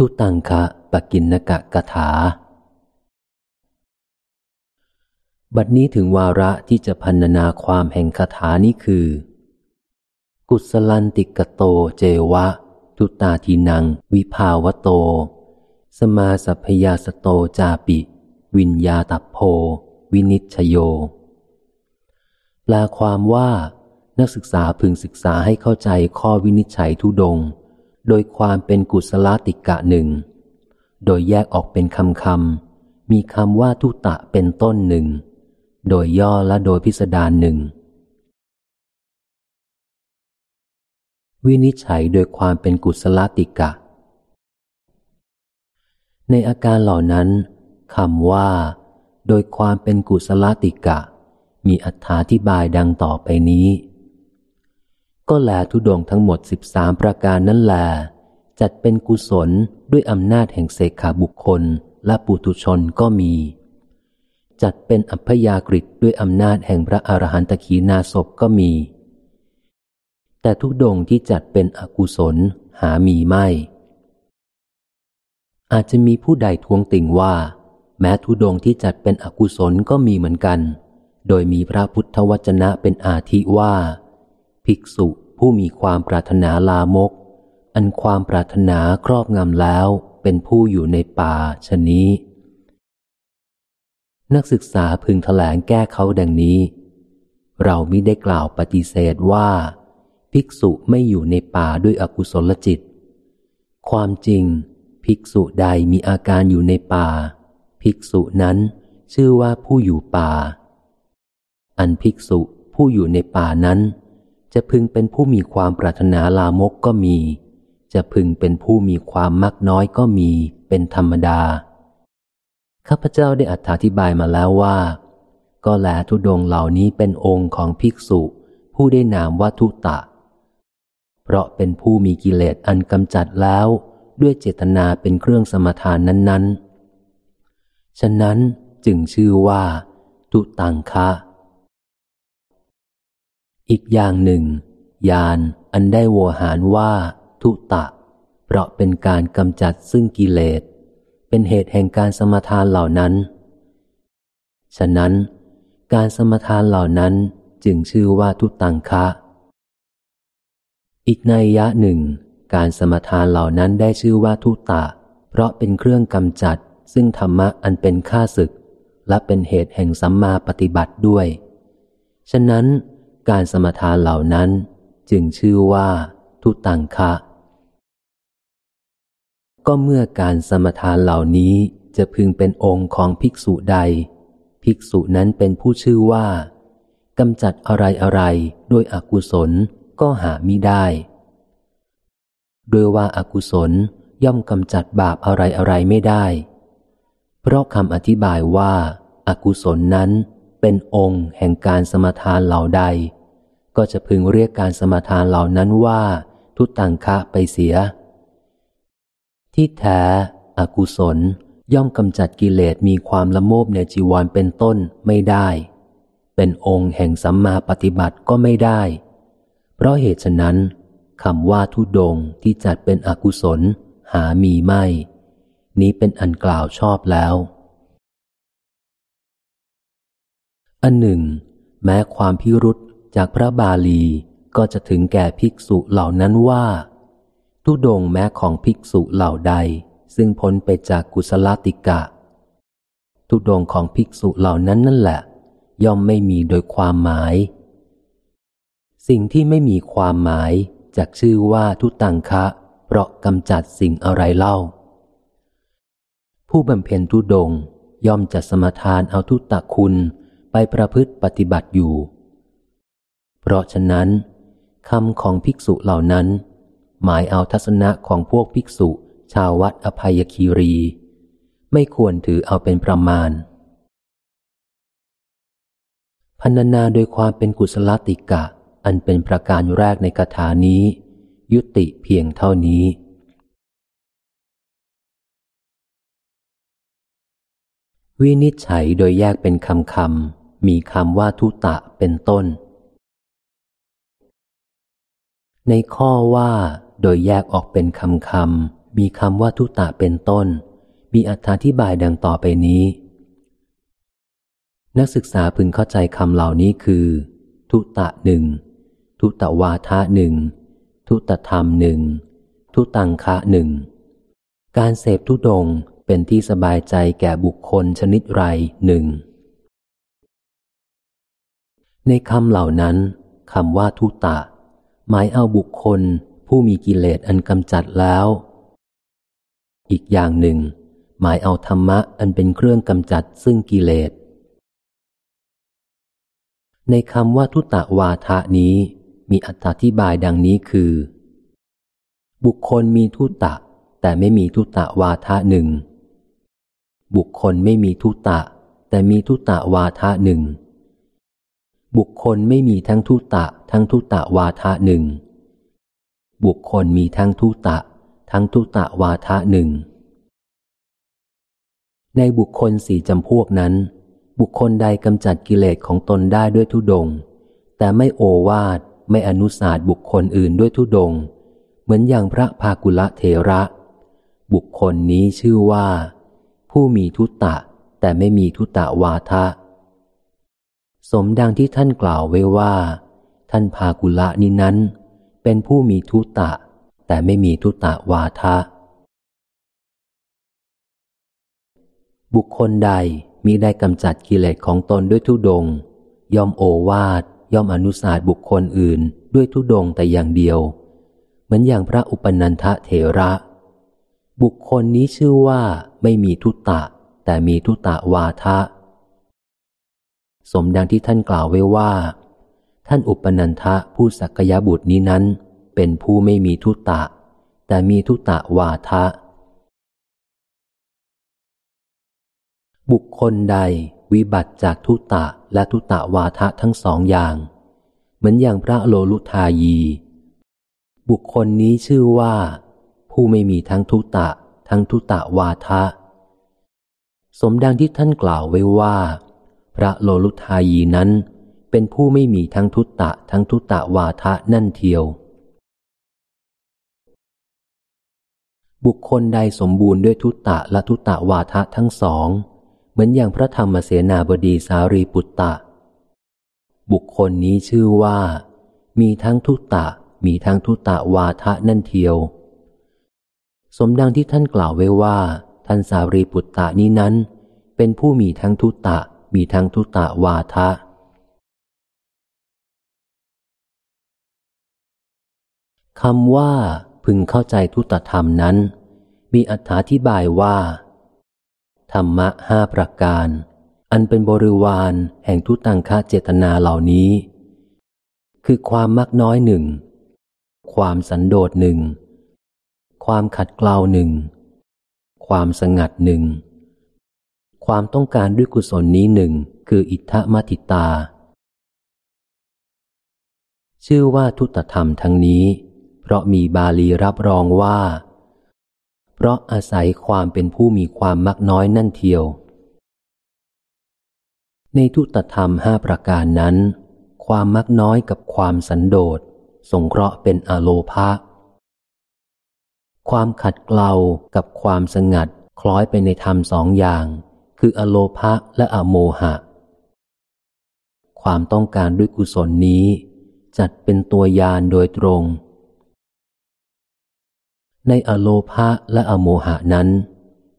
ธุตังคะปะกิณณะกะกะถา บัดนี้ถึงวาระที่จะพรรณนาความแห่งคาถานี้คือ กุสลัตติกโตเจวะ ธุตาทีนัง วิภาคโต สมาสัพยาสโตจาปิ วิญญาตัพโพ วินิจฉโย แปลความว่านักศึกษาพึงศึกษาให้เข้าใจข้อวินิจฉัยทุดง โดยความเป็นกุศลติกะหนึ่ง โดยแยกออกเป็นคำคำมีคำว่าทุตะเป็นต้นหนึ่ง โดยย่อและโดยพิสดารหนึ่ง วินิจฉัยโดยความเป็นกุศลติกะ ในอาการเหล่านั้นคำว่า โดยความเป็นกุศลติกะ มีอธิบายดังต่อไปนี้ ก็แลทุดงทั้งหมดสิบสามประการนั้นแล จัดเป็นกุศลด้วยอำนาจแห่งเสขาบุคคลและปุถุชนก็มี จัดเป็นอัพยากฤิด้วยอำนาจแห่งพระอรหันตขีนาศพก็มี แต่ทุดงที่จัดเป็นอกุศลหามีไม่ อาจจะมีผู้ใดทวงติ่งว่า แม้ทุดงที่จัดเป็นอกุศลก็มีเหมือนกัน โดยมีพระพุทธวจนะเป็นอาทิว่า ภิกษุผู้มีความปรารถนาลามก อันความปรารถนาครอบงำแล้วเป็นผู้อยู่ในป่าชนี้ นักศึกษาพึงแถลงแก้เขาดังนี้ เรามิได้กล่าวปฏิเสธว่า ภิกษุไม่อยู่ในป่าด้วยอกุศลจิต ความจริง ภิกษุใดมีอาการอยู่ในป่า ภิกษุนั้นชื่อว่าผู้อยู่ป่า อันภิกษุผู้อยู่ในป่านั้น จะพึงเป็นผู้มีความปรารถนาลามกก็มี จะพึงเป็นผู้มีความมักน้อยก็มีเป็นธรรมดา ข้าพเจ้าได้อธิบายมาแล้วว่า ก็แลทุดงเหล่านี้เป็นองค์ของภิกษุ ผู้ได้นามว่าทุตะ เพราะเป็นผู้มีกิเลสอันกำจัดแล้วด้วยเจตนาเป็นเครื่องสมทานนั้น ๆ ฉะนั้นจึงชื่อว่าทุตังคะ อีกอย่างหนึ่ง ยานอันได้โวหารว่า ทุตะ เพราะเป็นการกำจัดซึ่งกิเลส เป็นเหตุแห่งการสมทานเหล่านั้น ฉะนั้น การสมทานเหล่านั้นจึงชื่อว่าทุตังคะ อีกในยะหนึ่ง การสมทานเหล่านั้นได้ชื่อว่าทุตะ เพราะเป็นเครื่องกำจัดซึ่งธรรมะอันเป็นข้าศึก และเป็นเหตุแห่งสัมมาปฏิบัติด้วย ฉะนั้น การสมทานเหล่านั้นจึงชื่อว่า ทุตังคะ ก็เมื่อการสมทานเหล่านี้จะพึงเป็นองค์ของภิกษุใด ภิกษุนั้นเป็นผู้ชื่อว่ากำจัดอะไรอะไรด้วยอกุศลก็หามิได้ โดยว่าอากุศลย่อมกำจัดบาปอะไรอะไรไม่ได้ เพราะคำอธิบายว่าอากุศลนั้นเป็นองค์แห่งการสมทานเหล่าใด ก็จะพึงเรียกการสมาทานเหล่านั้นว่า ทุตังคะไปเสีย ที่แท้อกุศลย่อมกำจัดกิเลสมีความละโมบในจีวรเป็นต้นไม่ได้ เป็นองค์แห่งสัมมาปฏิบัติก็ไม่ได้ เพราะเหตุฉะนั้นคำว่าทุดงที่จัดเป็นอกุศล หามีไม่ นี้เป็นอันกล่าวชอบแล้ว อันหนึ่ง แม้ความพิรุษ จากพระบาลีก็จะถึงแก่ภิกษุเหล่านั้นว่า ทุดงแม้ของภิกษุเหล่าใด ซึ่งพ้นไปจากกุศลติกะ ทุดงของภิกษุเหล่านั้นนั่นแหละ ย่อมไม่มีโดยความหมาย สิ่งที่ไม่มีความหมายจากชื่อว่าทุตังคะ เพราะกำจัดสิ่งอะไรเล่า ผู้บำเพ็ญทุดงย่อมจะสมทานเอาทุตตะคุณไปประพฤติปฏิบัติอยู่ เพราะฉะนั้นคำของภิกษุเหล่านั้น หมายเอาทัศนะของพวกภิกษุ ชาววัดอภัยคีรี ไม่ควรถือเอาเป็นประมาณพันนาโดยความเป็นกุศลติกะ อันเป็นประการแรกในคาถานี้ ยุติเพียงเท่านี้ วินิจฉัยโดยแยกเป็นคำคำมีคำว่าทุตะเป็นต้น ในข้อว่าโดยแยกออกเป็นคำคำมีคำว่าทุตะเป็นต้น มีอธิบายดังต่อไปนี้ นักศึกษาพึงเข้าใจคำเหล่านี้คือ ทุตะหนึ่งทุตะวาทะหนึ่งทุตธรรมหนึ่งทุตังคะหนึ่งการเสพทุดงเป็นที่สบายใจแก่บุคคลชนิดไรหนึ่งในคำเหล่านั้นคำว่าทุตะ หมายเอาบุคคลผู้มีกิเลสอันกำจัดแล้ว อีกอย่างหนึ่ง หมายเอาธรรมะอันเป็นเครื่องกำจัดซึ่งกิเลส ในคำว่าทุตะวาทะนี้มีอธิบายดังนี้คือ บุคคลมีทุตะ แต่ไม่มีทุตะวาทะหนึ่ง บุคคลไม่มีทุตะ แต่มีทุตะวาทะหนึ่ง บุคคลไม่มีทั้งทุตะ ทั้งทุตะวาทะหนึ่ง บุคคลมีทั้งทุตะ ทั้งทุตะวาทะหนึ่ง ในบุคคลสี่จำพวกนั้น บุคคลใดกำจัดกิเลสของตนได้ด้วยทุดง แต่ไม่โอวาทไม่อนุสาสบุคคลอื่นด้วยทุดง เหมือนอย่างพระภากุละเทระ บุคคลนี้ชื่อว่า ผู้มีทุตะ แต่ไม่มีทุตะวาทะ สมดังที่ท่านกล่าวไว้ว่า ท่านภากุละนี้นั้น เป็นผู้มีทุตะ แต่ไม่มีทุตะวาทะ บุคคลใดมีได้กำจัดกิเลสของตนด้วยทุดง ย่อมโอวาทย่อมอนุสาสบุคคลอื่นด้วยทุดงแต่อย่างเดียว เหมือนอย่างพระอุปนันทะเถระ บุคคลนี้ชื่อว่าไม่มีทุตะ แต่มีทุตะวาทะ สมดังที่ท่านกล่าวไว้ว่า ท่านอุปนันทะผู้สักยบุตรนี้นั้น เป็นผู้ไม่มีทุตะ แต่มีทุตะวาทะ บุคคลใดวิบัติจากทุตะและทุตะวาทะทั้งสองอย่าง เหมือนอย่างพระโลลุทายี บุคคลนี้ชื่อว่า ผู้ไม่มีทั้งทุตะ ทั้งทุตะวาทะ สมดังที่ท่านกล่าวไว้ว่า พระโลลุทายีนั้น เป็นผู้ไม่มีทั้งทุตตะทั้งทุตตะวาทะนั่นเทียว บุคคลใดสมบูรณ์ด้วยทุตตะและทุตตะวาทะทั้งสอง เหมือนอย่างพระธรรมเสนาบดีสารีปุตตะ บุคคลนี้ชื่อว่า มีทั้งทุตตะมีทั้งทุตตะวาทะนั่นเทียว สมดังที่ท่านกล่าวไว้ว่า ท่านสารีปุตตะนี้นั้น เป็นผู้มีทั้งทุตตะ มีทั้งทุตตะวาทะ คำว่าพึงเข้าใจทุตธรรมนั้น มีอธิบายว่า ธรรมะห้าประการ อันเป็นบริวารแห่งทุตังคาเจตนาเหล่านี้ คือความมักน้อยหนึ่ง ความสันโดษหนึ่ง ความขัดเกลาหนึ่ง ความสงัดหนึ่ง ความต้องการด้วยกุศลนี้หนึ่งคืออิทธมัติตา ชื่อว่าทุตธรรมทั้งนี้ เพราะมีบาลีรับรองว่า เพราะอาศัยความเป็นผู้มีความมักน้อยนั่นเทียว ในทุตธรรมห้าประการนั้น ความมักน้อยกับความสันโดษสงเคราะห์เป็นอโลภะความขัดเกลากับความสงัดคล้อยไปในธรรมสองอย่าง คืออโลภะและอโมหะ ความต้องการด้วยกุศลนี้ จัดเป็นตัวยานโดยตรง ในอโลภะและอโมหะนั้น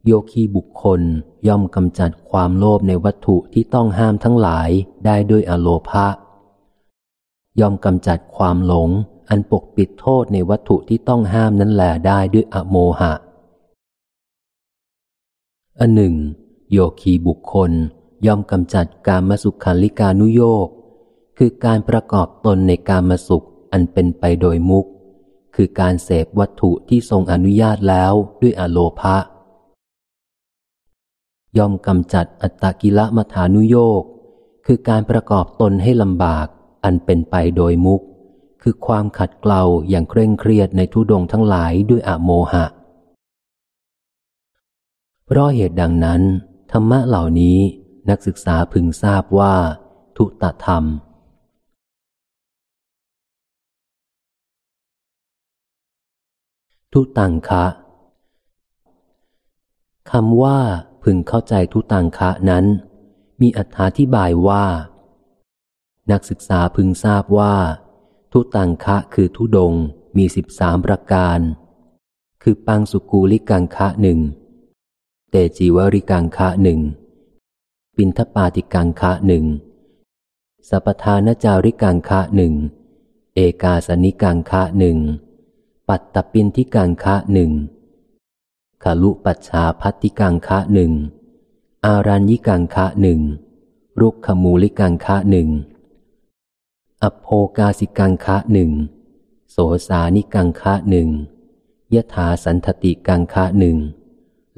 โยคีบุคคลย่อมกำจัดความโลภในวัตถุที่ต้องห้ามทั้งหลายได้ด้วยอโลภะย่อมกำจัดความหลงอันปกปิดโทษในวัตถุที่ต้องห้ามนั้นแหลได้ด้วยอโมหะ อันหนึ่ง โยคีบุคคลย่อมกำจัดการมสุขันลิกานุโยกคือการประกอบตนในการมสุขอันเป็นไปโดยมุขคือการเสพวัตถุที่ทรงอนุญาตแล้วด้วยอโลภะย่อมกำจัดอัตตกิละมัฐานุโยกคือการประกอบตนให้ลำบากอันเป็นไปโดยมุก คือความขัดเกลาอย่างเคร่งเครียดในทุดงทั้งหลายด้วยอโมหะ เพราะเหตุดังนั้น ธรรมะเหล่านี้นักศึกษาพึงทราบว่า ทุตธรรม ทุตังคะคำว่าพึงเข้าใจทุตังคะนั้น มีอธิบายว่า นักศึกษาพึงทราบว่า ทุตังคะคือทุดงมีสิบสามประการ คือปังสุกูลิกังคะหนึ่ง จีวริกังคะหนึ่งปินทปาติกังคะหนึ่งสัพทานจาริกังคะหนึ่งเอกาสนิกังคะหนึ่งปัตตปินทิกังคะหนึ่งขลุปัชชาพัติกังคะหนึ่งอารัญญิกังคะหนึ่งรุกขมูลิกังคะหนึ่งอโภกาสิกังคะหนึ่งโสสานิกังคะหนึ่งยถาสันทติกังคะหนึ่ง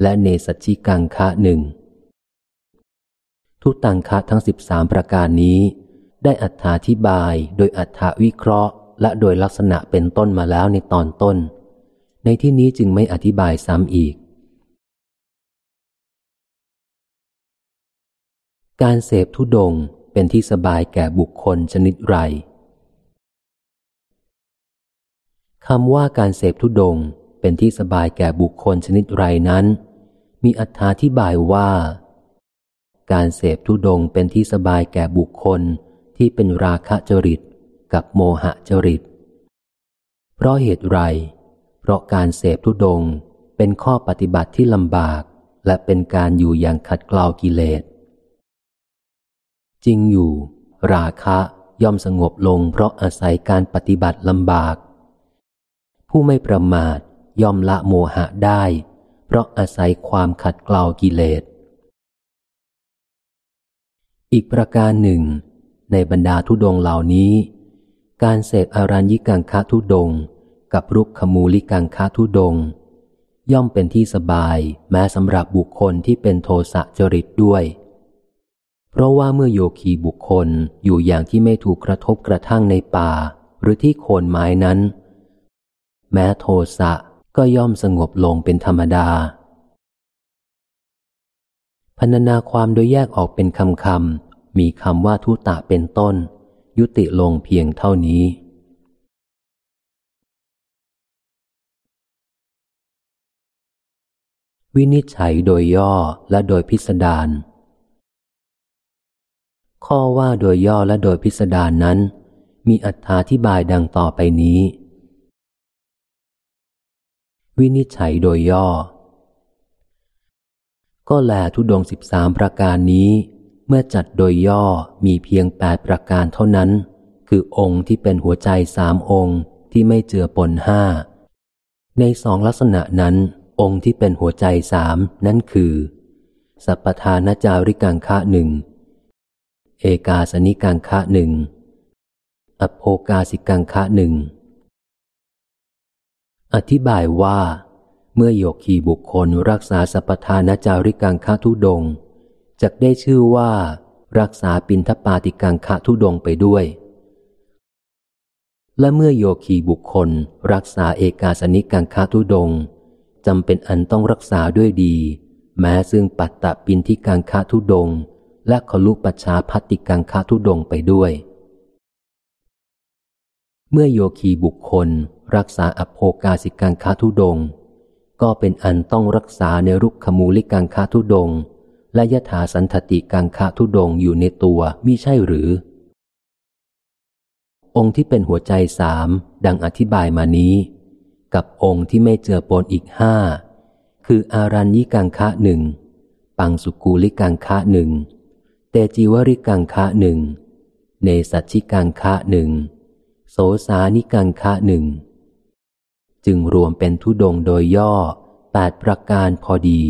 และเนสัชิกังคะหนึ่งทุตังคะทั้งสิบสามประการนี้ ได้อัธาธิบายโดยอัธาวิเคราะห์ และโดยลักษณะเป็นต้นมาแล้วในตอนต้น ในที่นี้จึงไม่อธิบายซ้ำอีก การเสพทุดงเป็นที่สบายแก่บุคคลชนิดไรคำว่าการเสพทุดงเป็นที่สบายแก่บุคคลชนิดไรนั้น มีอธิบายว่า การเสพทุดงเป็นที่สบายแก่บุคคลที่เป็นราคะจริตกับโมหะจริต เพราะเหตุไร เพราะการเสพทุดงเป็นข้อปฏิบัติที่ลำบาก และเป็นการอยู่อย่างขัดเกลากิเลส จริงอยู่ ราคะย่อมสงบลงเพราะอาศัยการปฏิบัติลำบาก ผู้ไม่ประมาทย่อมละโมหะได้ เพราะอาศัยความขัดเกลากิเลส อีกประการหนึ่ง ในบรรดาทุดงเหล่านี้ การเสพอารัญญิกังคะทุดง กับรุกขมูลิกังคะทุดง ย่อมเป็นที่สบายแม้สำหรับบุคคลที่เป็นโทสะจริตด้วย เพราะว่าเมื่อโยคีบุคคลอยู่อย่างที่ไม่ถูกกระทบกระทั่งในป่า หรือที่โคนไม้นั้น แม้โทสะ ก็ย่อมสงบลงเป็นธรรมดาพรรณนาความโดยแยกออกเป็นคำคำมีคำว่าทุตะเป็นต้น ยุติลงเพียงเท่านี้ วินิจฉัยโดยย่อและโดยพิสดารข้อว่าโดยย่อและโดยพิสดารนั้น มีอัธาธิบายดังต่อไปนี้ วินิจฉัยโดยย่อ ก็แลทุดงสิบสามประการนี้ เมื่อจัดโดยย่อมีเพียงแปดประการเท่านั้น คือองค์ที่เป็นหัวใจสามองค์ที่ไม่เจือปนห้า ในสองลักษณะนั้น องค์ที่เป็นหัวใจสามนั้นคือ สัพพทานจาริกังคะหนึ่ง เอกาสนิกังคะหนึ่งอโภกาสิกังคะหนึ่ง อธิบายว่า เมื่อโยคีบุคคลรักษาสัพทานจาริกังคทุดงจะได้ชื่อว่า รักษาปินทปาติกังคทุดงไปด้วย และเมื่อโยคีบุคคล รักษาเอกาสนิกังคทุดงจำเป็นอันต้องรักษาด้วยดี แม้ซึ่งปัตตปินทิกังคทุดงและขลุปัชชาพัติกังคทุดงไปด้วย เมื่อโยคีบุคคล รักษาอโภกาสิกังคทุดง ก็เป็นอันต้องรักษาในรุกขมูลิกังคาทุดง และยถาสันทติกังคาทุดงอยู่ในตัวมิใช่หรือ องค์ที่เป็นหัวใจสามดังอธิบายมานี้ กับองค์ที่ไม่เจือปนอีกห้าคืออารัญญิกังคะหนึ่งปังสุกูลิกังคะหนึ่งเตจิวริกังคะหนึ่งเนสัชิกังคะหนึ่ง โสสานิกังคะหนึ่งจึงรวมเป็นทุดงโดยย่อแปดประการพอดี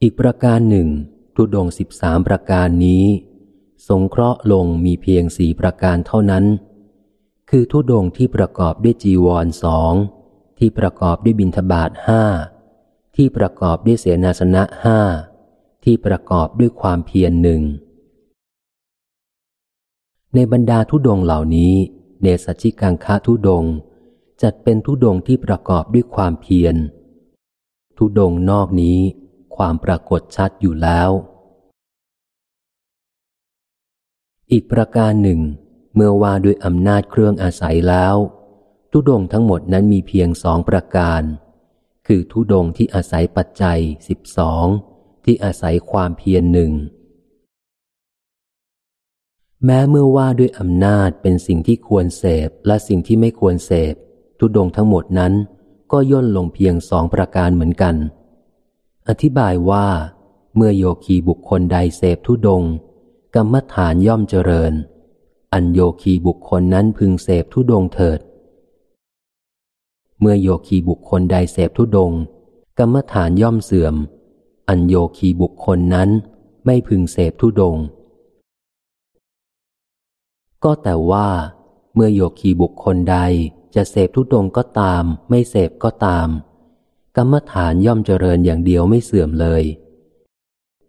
อีกประการหนึ่ง ทุดงสิบสามประการนี้ สงเคราะห์ลงมีเพียงสี่ประการเท่านั้น คือทุดงที่ประกอบด้วยจีวรสองที่ประกอบด้วยบิณฑบาตห้าที่ประกอบด้วยเสนาสนะห้าที่ประกอบด้วยความเพียรหนึ่ง ในบรรดาทุดงเหล่านี้เนสชิกังคะทุดง จัดเป็นทุดงที่ประกอบด้วยความเพียร ทุดงนอกนี้ความปรากฏชัดอยู่แล้ว อีกประการหนึ่ง เมื่อว่าด้วยอำนาจเครื่องอาศัยแล้ว ทุดงทั้งหมดนั้นมีเพียงสองประการ คือทุดงที่อาศัยปัจจัยสิบสองที่อาศัยความเพียรหนึ่ง แม้เมื่อว่าด้วยอำนาจเป็นสิ่งที่ควรเสพและสิ่งที่ไม่ควรเสพ ทุดงทั้งหมดนั้น ก็ย่นลงเพียงสองประการเหมือนกัน อธิบายว่า เมื่อโยคีบุคคลใดเสพทุดง กรรมฐานย่อมเจริญ อันโยคีบุคคลนั้นพึงเสพทุดงเถิด เมื่อโยคีบุคคลใดเสพทุดง กรรมฐานย่อมเสื่อม อันโยคีบุคคลนั้นไม่พึงเสพทุดง ก็แต่ว่า เมื่อโยคีบุคคลใดจะเสพทุดงก็ตาม ไม่เสพก็ตาม กรรมฐานย่อมเจริญอย่างเดียวไม่เสื่อมเลย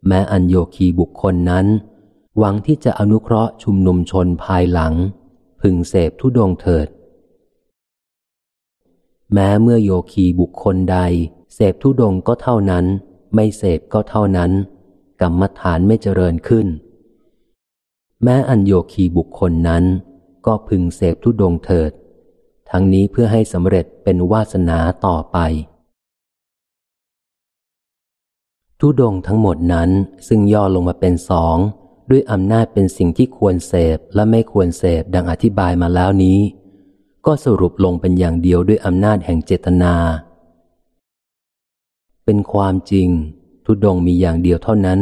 แม้อันโยคีบุคคลนั้น หวังที่จะอนุเคราะห์ชุมนุมชนภายหลัง พึงเสพทุดงเถิด แม้เมื่อโยคีบุคคลใด เสพทุดงก็เท่านั้น ไม่เสพก็เท่านั้น กรรมฐานไม่เจริญขึ้น แม้อัญโยคีบุคคลนั้น ก็พึงเสพทุดงเถิด ทั้งนี้เพื่อให้สำเร็จเป็นวาสนาต่อไป ทุดงทั้งหมดนั้นซึ่งย่อลงมาเป็นสอง ด้วยอำนาจเป็นสิ่งที่ควรเสพและไม่ควรเสพดังอธิบายมาแล้วนี้ ก็สรุปลงเป็นอย่างเดียวด้วยอำนาจแห่งเจตนา เป็นความจริง ทุดงมีอย่างเดียวเท่านั้น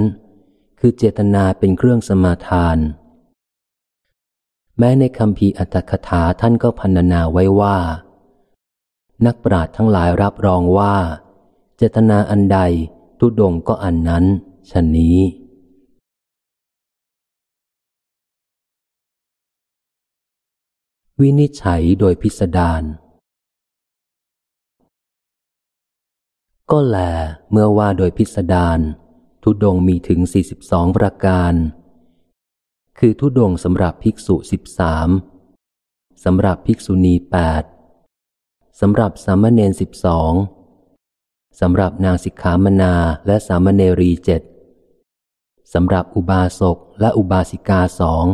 คือเจตนาเป็นเครื่องสมาทาน แม้ในคำพีอัตถคถาท่านก็พันนาไว้ว่า นักปราชญ์ทั้งหลายรับรองว่า เจตนาอันใดทุดงก็อันนั้นชนนี้ วินิจฉัยโดยพิสดารก็แลเมื่อว่าโดยพิสดารทุดงมีถึง 42 ประการ คือทุดงสำหรับภิกษุ13สำหรับภิกษุณี8สำหรับสามเณร12สำหรับนางสิกขามนาและสามเณรีเจ็ดสำหรับอุบาสกและอุบาสิกาสอง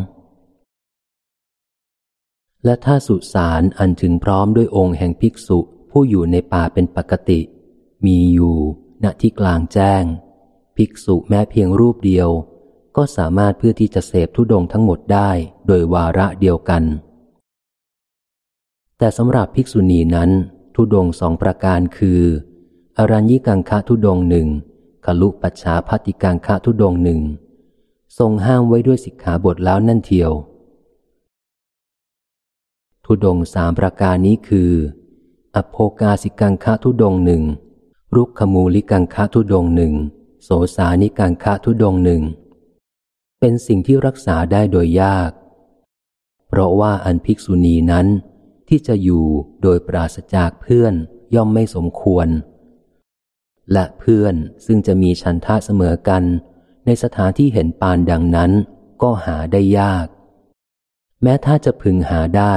และถ้าสุสานอันถึงพร้อมด้วยองค์แห่งภิกษุผู้อยู่ในป่าเป็นปกติ มีอยู่ณที่กลางแจ้ง ภิกษุแม้เพียงรูปเดียว ก็สามารถเพื่อที่จะเสพทุดงทั้งหมดได้โดยวาระเดียวกัน แต่สำหรับภิกษุณีนั้น ทุดงสองประการคืออรัญญิกังคะทุดงหนึ่งขลุปัจฉาพัติกังคะทุดงหนึ่งทรงห้ามไว้ด้วยสิกขาบทแล้วนั่นเทียว ทุดงสามประการนี้คือ อโภกาสิกังคะทุดงหนึ่งรุกขมูลิกังคะทุดงหนึ่งโสสานิกังคะทุดงหนึ่ง เป็นสิ่งที่รักษาได้โดยยาก เพราะว่าอันภิกษุณีนั้น ที่จะอยู่โดยปราศจากเพื่อนย่อมไม่สมควร และเพื่อนซึ่งจะมีชันทะเสมอกัน ในสถานที่เห็นปานดังนั้นก็หาได้ยาก แม้ถ้าจะพึงหาได้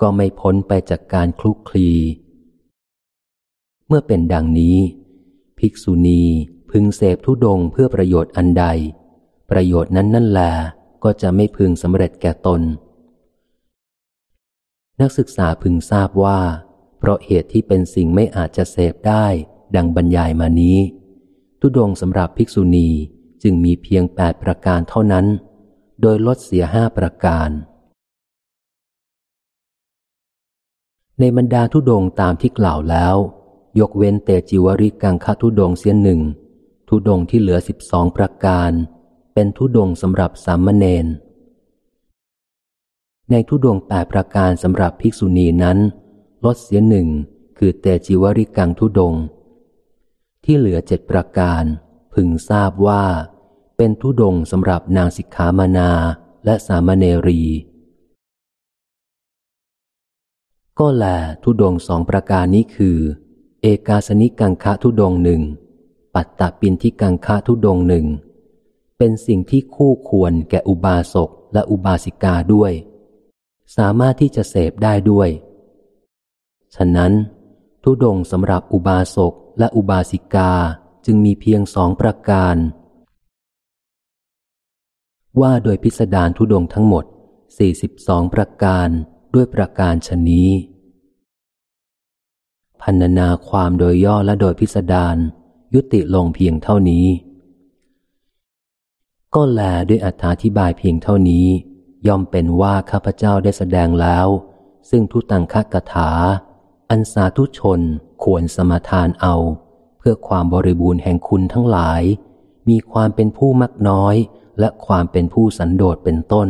ก็ไม่พ้นไปจากการคลุกคลี เมื่อเป็นดังนี้ ภิกษุณีพึงเสพทุดงเพื่อประโยชน์อันใด ประโยชน์นั้นนั่นแหละก็จะไม่พึงสำเร็จแก่ตน นักศึกษาพึงทราบว่า เพราะเหตุที่เป็นสิ่งไม่อาจจะเสพได้ ดังบรรยายมานี้ ทุดงสำหรับภิกษุณีจึงมีเพียงแปดประการเท่านั้น โดยลดเสียห้าประการ ในบรรดาทุดงตามที่กล่าวแล้ว ยกเว้นเตจิวริกังคทุดงเสียหนึ่งทุดงที่เหลือสิบสองประการ เป็นทุดงสำหรับสามเณร ในทุดงแปดประการสำหรับภิกษุณีนั้น ลดเสียหนึ่งคือเตจิวริกังทุดง ที่เหลือเจ็ดประการ พึงทราบว่า เป็นทุดงสำหรับนางสิกขามานาและสามเณรี ก็แลทุดงสองประการนี้คือ เอกาสนิกังคะทุดงหนึ่งปัตตปินที่กังคะทุดงหนึ่ง เป็นสิ่งที่คู่ควรแก่อุบาสกและอุบาสิกาด้วย สามารถที่จะเสพได้ด้วย ฉะนั้น ทุดงสำหรับอุบาสกและอุบาสิกาจึงมีเพียงสองประการ ว่าโดยพิสดารทุดงทั้งหมด 42 ประการด้วยประการชนี้พันนาความโดยย่อและโดยพิสดารยุติลงเพียงเท่านี้ ก็แลด้วยอธิบายเพียงเท่านี้ ย่อมเป็นว่าข้าพเจ้าได้แสดงแล้ว ซึ่งทุตังคกถา อันสาธุชนควรสมทานเอา เพื่อความบริบูรณ์แห่งคุณทั้งหลาย มีความเป็นผู้มักน้อย และความเป็นผู้สันโดษเป็นต้น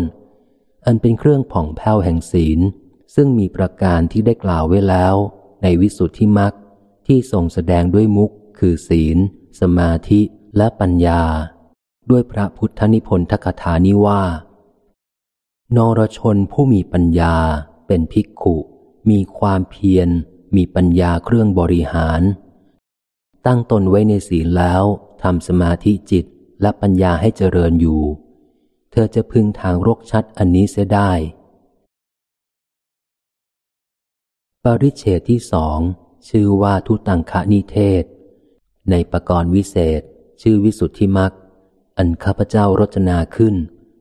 อันเป็นเครื่องผ่องแผ้วแห่งศีล ซึ่งมีประการที่ได้กล่าวไว้แล้ว ในวิสุทธิมักที่ทรงแสดงด้วยมุกคือศีล สมาธิและปัญญา ด้วยพระพุทธนิพนธกถานี้ว่า นรชนผู้มีปัญญาเป็นภิกขุ มีความเพียร มีปัญญาเครื่องบริหาร ตั้งตนไว้ในศีลแล้วทำสมาธิจิตและปัญญาให้เจริญอยู่ เธอจะพึงทางรกชัดอันนี้เสียได้ ปริเชตที่สองชื่อว่าทุตังคนิเทศ ในประกรณ์วิเศษ ชื่อวิสุทธิมัก อันข้าพเจ้ารจนาขึ้น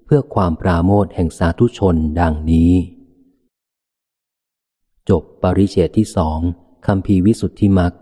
เพื่อความปราโมทแห่งสาธุชนดังนี้ จบปริเชตที่สองคำพีวิสุทธิมัก